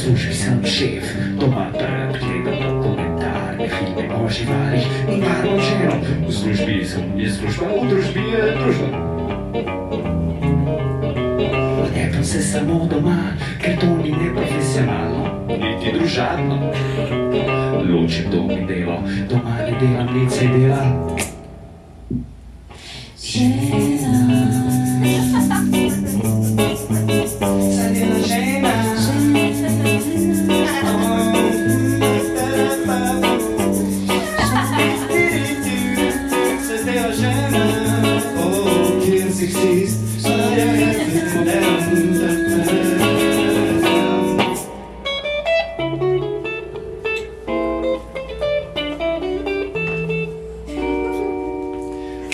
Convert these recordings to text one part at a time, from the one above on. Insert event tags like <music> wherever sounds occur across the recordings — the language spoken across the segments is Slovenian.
sujo um sangue cheio, tomada o živalih in varno ženo. V službi sem, je služba, v družbi je družba. Odepam se samo doma, ker to ni neprofesionalno, niti družabno. Ločim dom in delo, doma ne delam, nič se dela. Saj oh, kjer si htist, saj je modern.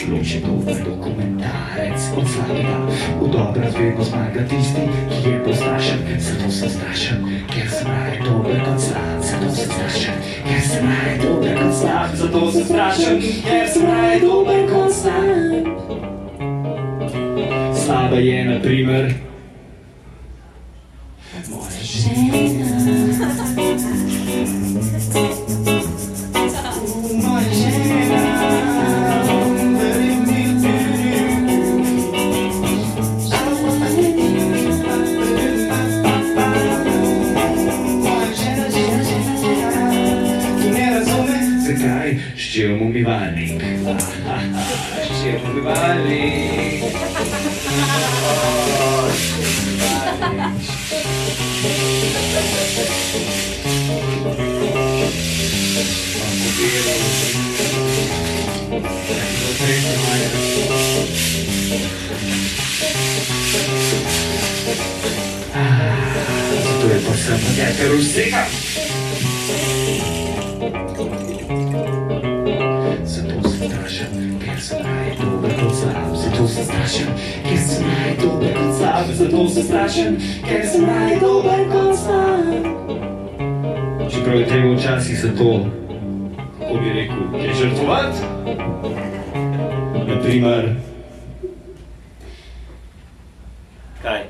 Loči dober dokumentarec od slabega, v dobra vedno zmaga tisti, ki je postrašen, zato sem strašen, ker sem raje dober kot slab, zato sem strašen, ker sem raje dober kot slab, zato sem strašen, ker sem raje dober kot slab. Slaba je na primer moja žena. Moja žena. Ščel umivalnik? Ščel <laughs> umivalnik. Oh, Zato je pa sem podjeter vsega. Zato sem strašen, ker sem raje dober kot slab. Zato sem strašen, ker sem raje dober kot slab. Zato sem strašen, ker sem raje dober kot slab. Čeprav je treba včasih za to, kako bi rekel, je žrtvovati. primeiro. Cai.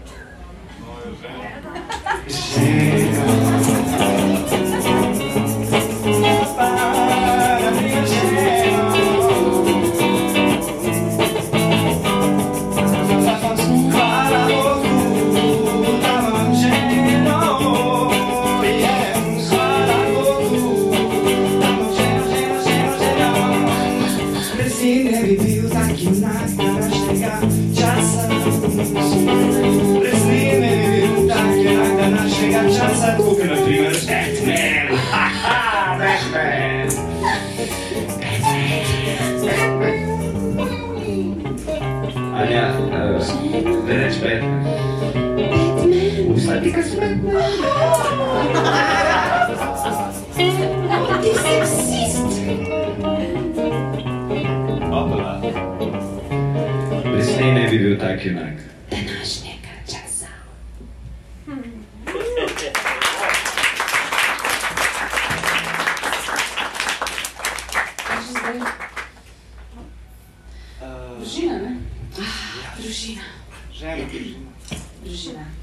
Аня, э, Бэтмен. Усади как Бэтмен. Ты сексист. Опа. видел так, Нак. Hum. Brugina, ah. né? Ah, Brugina. Já era Brugina. Brugina.